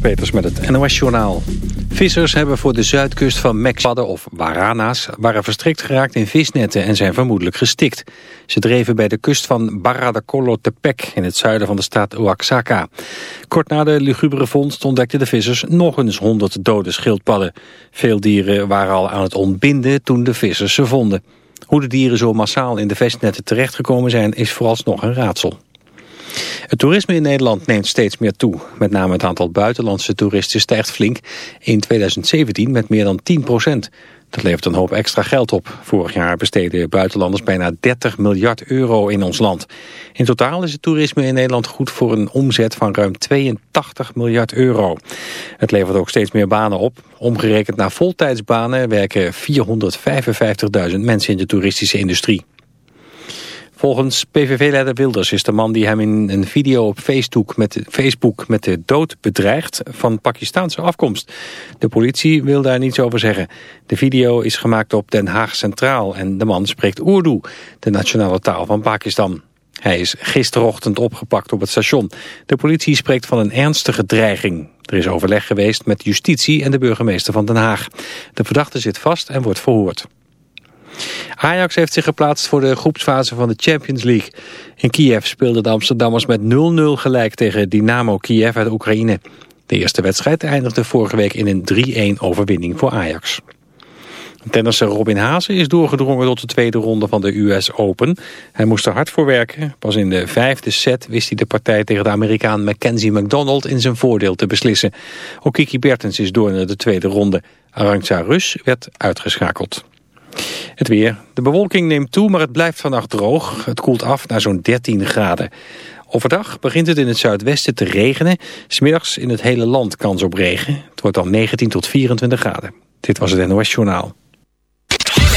Peters met het NOS Journaal. Vissers hebben voor de zuidkust van Mexico of Warana's... waren verstrikt geraakt in visnetten en zijn vermoedelijk gestikt. Ze dreven bij de kust van Barra de Colotepec... in het zuiden van de staat Oaxaca. Kort na de lugubere vondst ontdekten de vissers... nog eens honderd dode schildpadden. Veel dieren waren al aan het ontbinden toen de vissers ze vonden. Hoe de dieren zo massaal in de visnetten terechtgekomen zijn... is vooralsnog een raadsel. Het toerisme in Nederland neemt steeds meer toe. Met name het aantal buitenlandse toeristen stijgt flink. In 2017 met meer dan 10 procent. Dat levert een hoop extra geld op. Vorig jaar besteden buitenlanders bijna 30 miljard euro in ons land. In totaal is het toerisme in Nederland goed voor een omzet van ruim 82 miljard euro. Het levert ook steeds meer banen op. Omgerekend naar voltijdsbanen werken 455.000 mensen in de toeristische industrie. Volgens PVV-leider Wilders is de man die hem in een video op Facebook met, Facebook met de dood bedreigt van Pakistaanse afkomst. De politie wil daar niets over zeggen. De video is gemaakt op Den Haag Centraal en de man spreekt Urdu, de nationale taal van Pakistan. Hij is gisterochtend opgepakt op het station. De politie spreekt van een ernstige dreiging. Er is overleg geweest met justitie en de burgemeester van Den Haag. De verdachte zit vast en wordt verhoord. Ajax heeft zich geplaatst voor de groepsfase van de Champions League. In Kiev speelden de Amsterdammers met 0-0 gelijk tegen Dynamo Kiev uit Oekraïne. De eerste wedstrijd eindigde vorige week in een 3-1 overwinning voor Ajax. Tennisser Robin Haase is doorgedrongen tot de tweede ronde van de US Open. Hij moest er hard voor werken. Pas in de vijfde set wist hij de partij tegen de Amerikaan Mackenzie McDonald in zijn voordeel te beslissen. Ook Kiki Bertens is door naar de tweede ronde. Arantxa Rus werd uitgeschakeld. Het weer. De bewolking neemt toe, maar het blijft vannacht droog. Het koelt af naar zo'n 13 graden. Overdag begint het in het zuidwesten te regenen. Smiddags in het hele land kans op regen. Het wordt dan 19 tot 24 graden. Dit was het NOS Journaal.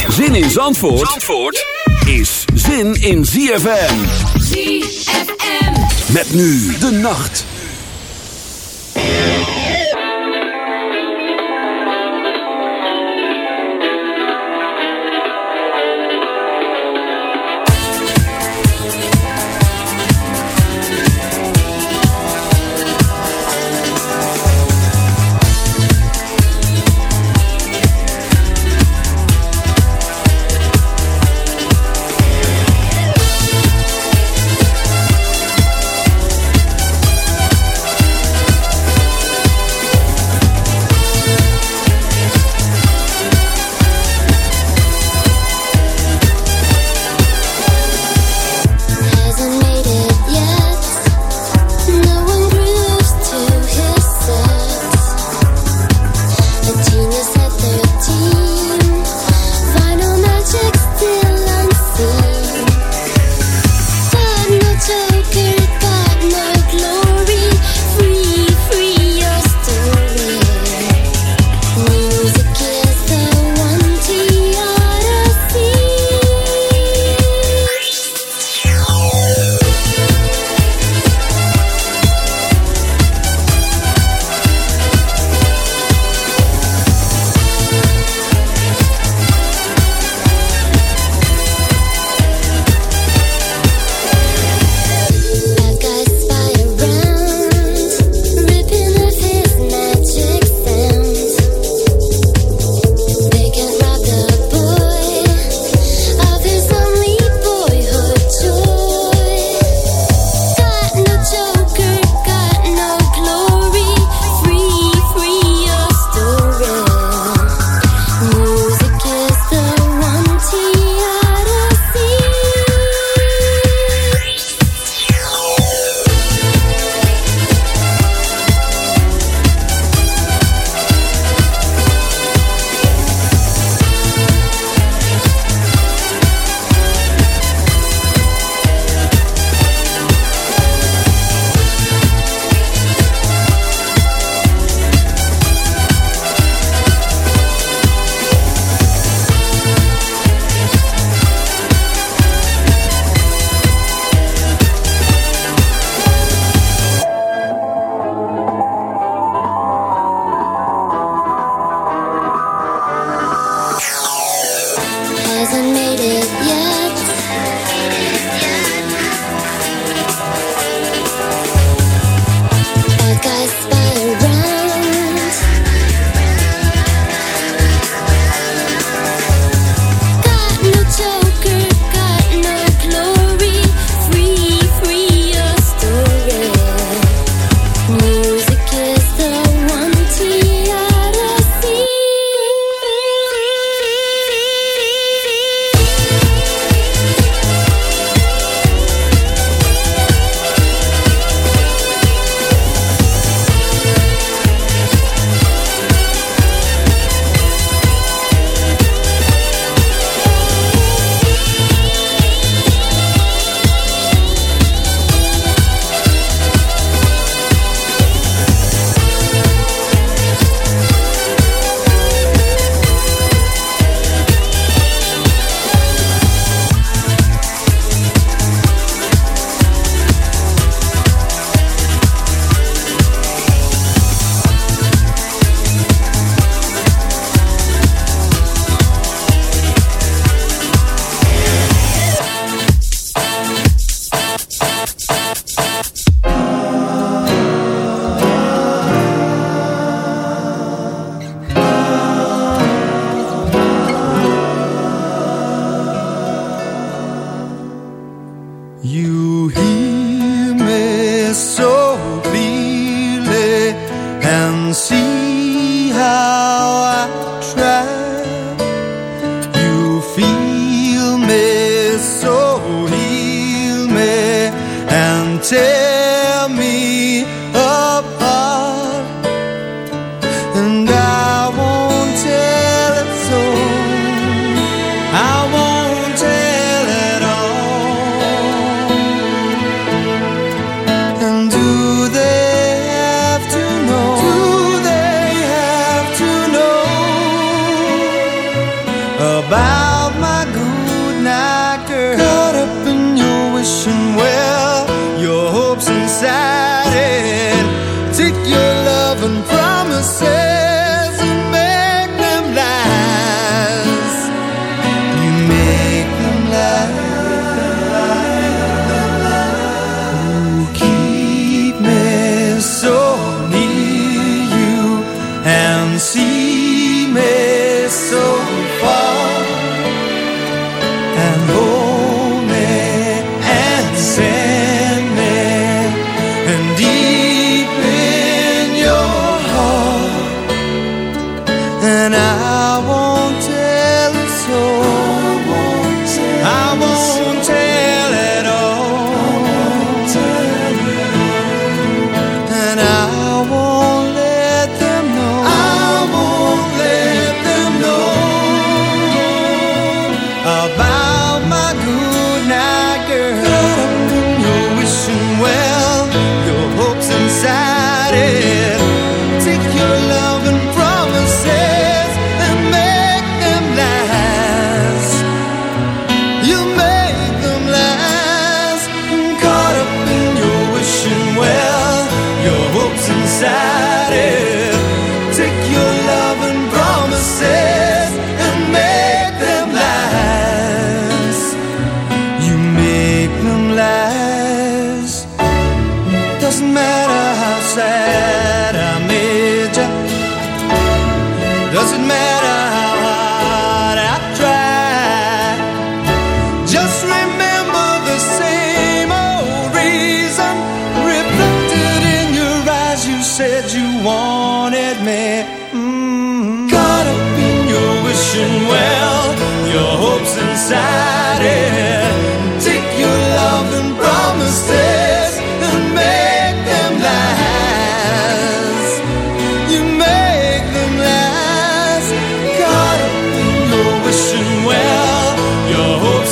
Zin in Zandvoort, Zandvoort is zin in ZFM. ZFM. Met nu de nacht.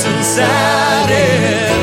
zijn it.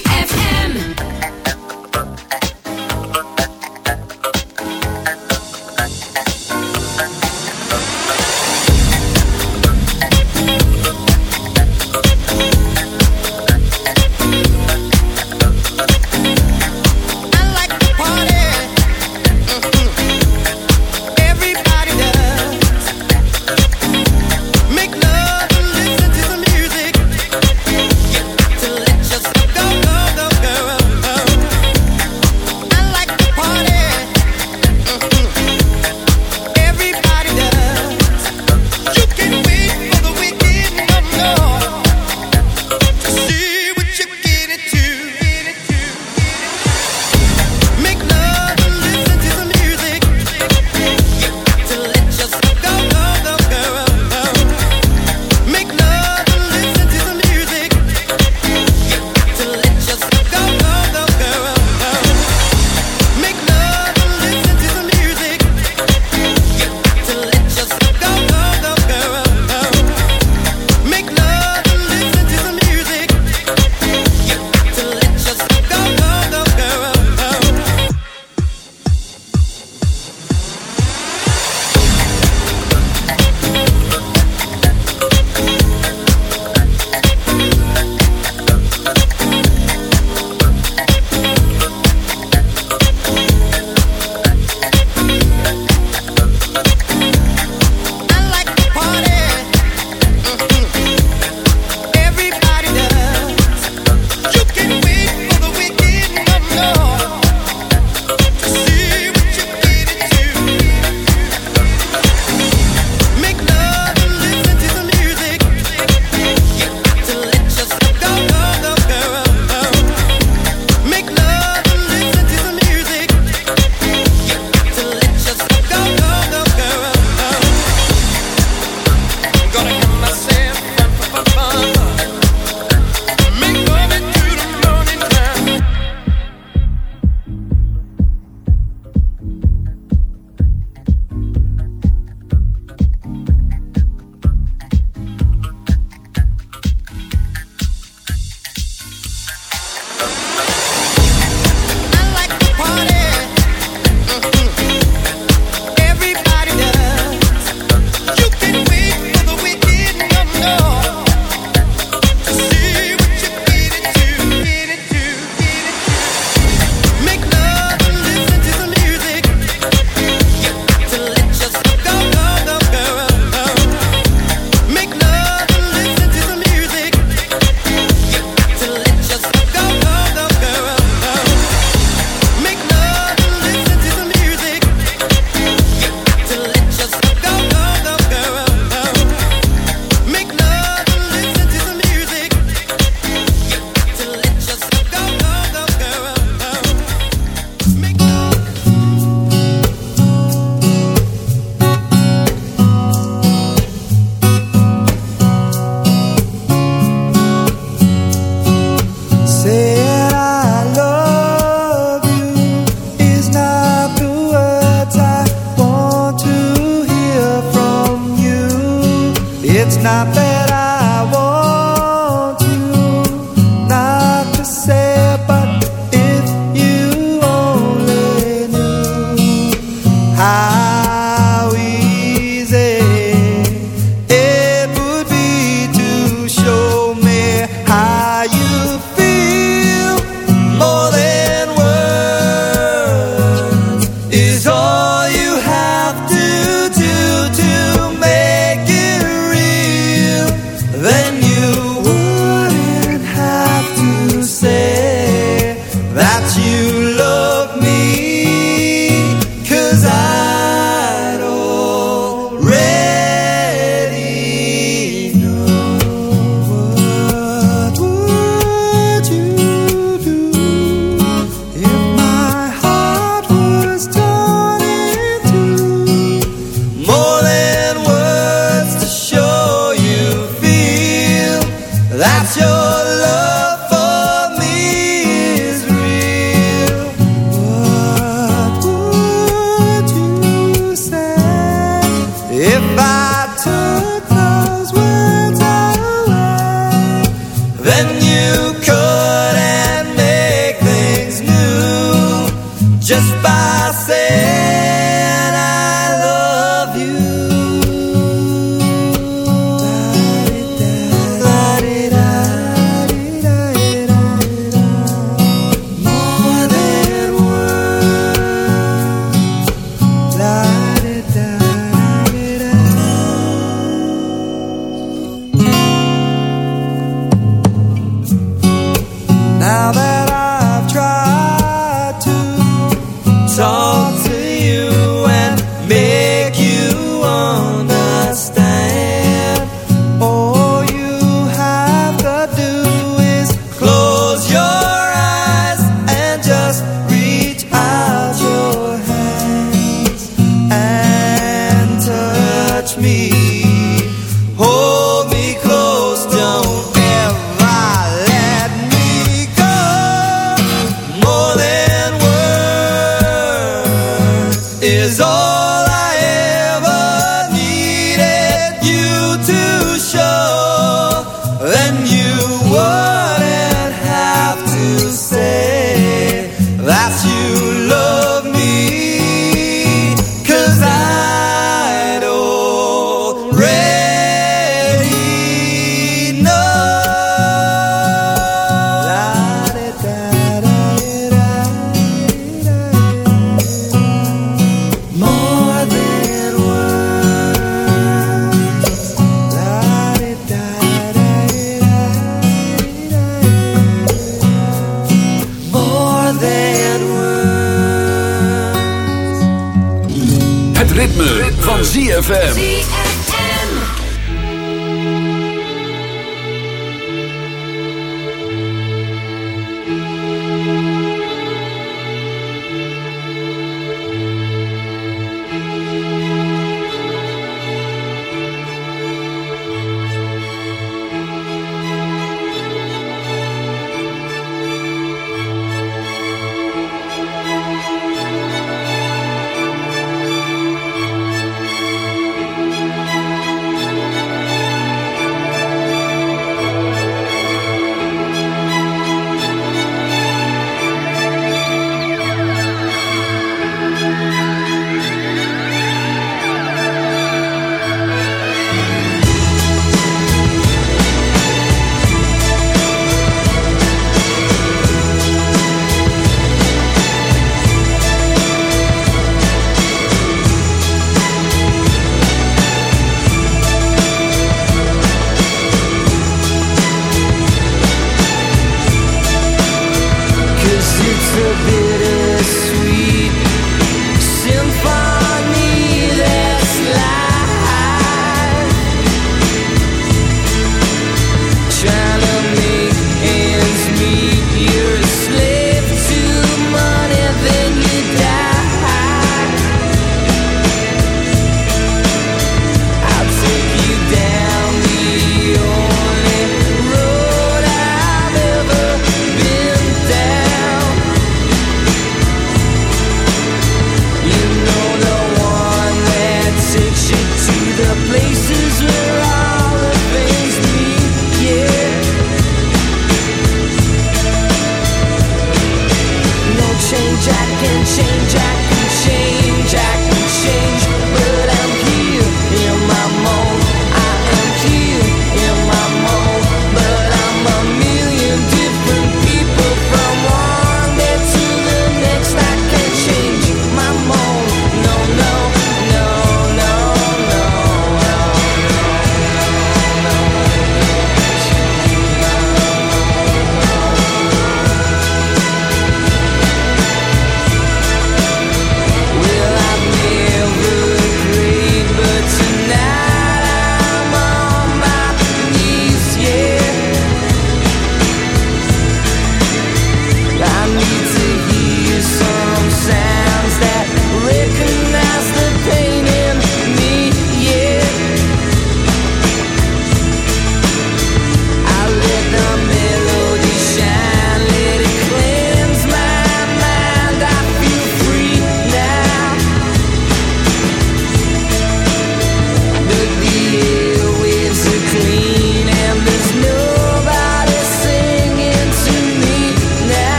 to be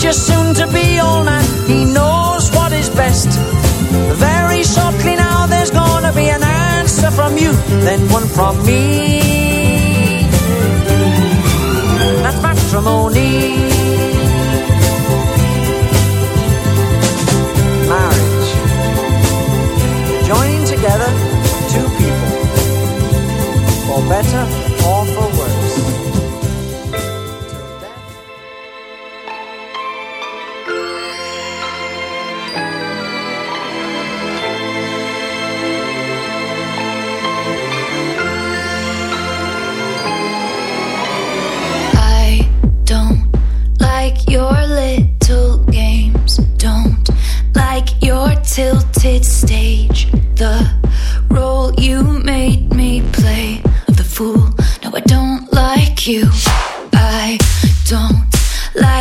Your soon to be old man. He knows what is best. Very shortly now, there's gonna be an answer from you, then one from me. That's matrimony. Marriage. Joining together two people for better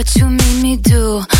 what you made me do.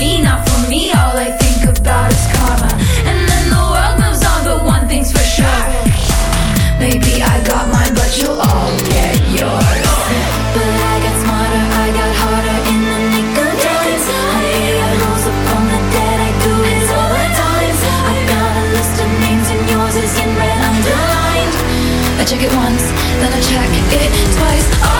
not for me. All I think about is karma. And then the world moves on, but one thing's for sure. Maybe I got mine, but you'll all get yours. But I got smarter, I got harder in the nick of I rose up from the dead, I do it all the time. I got a list of names and yours is red underlined. I check it once, then I check it twice. Oh,